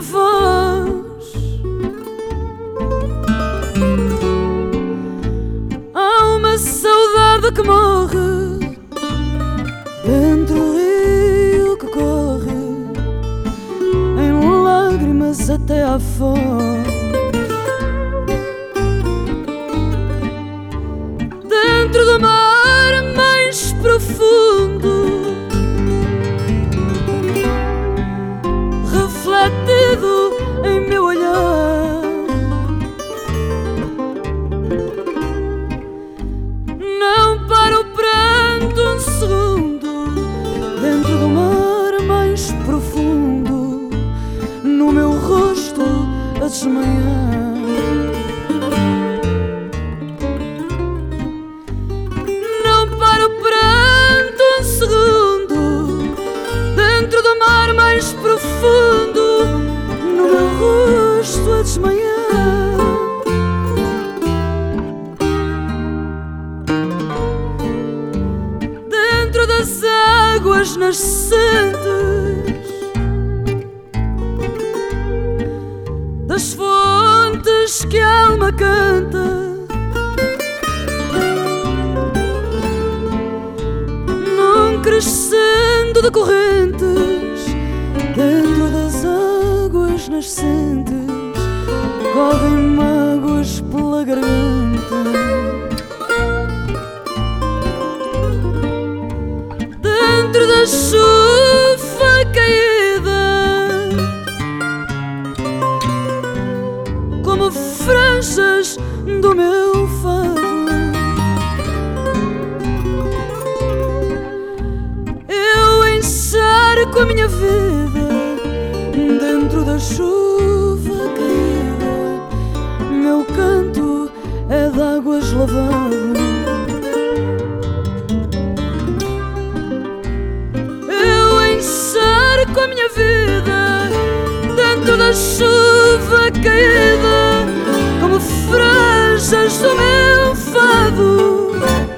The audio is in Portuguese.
voz. Há uma saudade que morre Dentro do rio que corre Em lágrimas até à fora em meu olhar. Não para o pranto um segundo, dentro do mar mais profundo, no meu rosto a desmanhar. Águas nascentes, das fontes que a alma canta. Num crescendo de correntes, dentro das águas nascentes, correm do meu fado. Eu encharco a minha vida dentro da chuva caída. Meu canto é de águas lavado. Eu encharco a minha vida dentro da chuva caída, Seja do meu favor.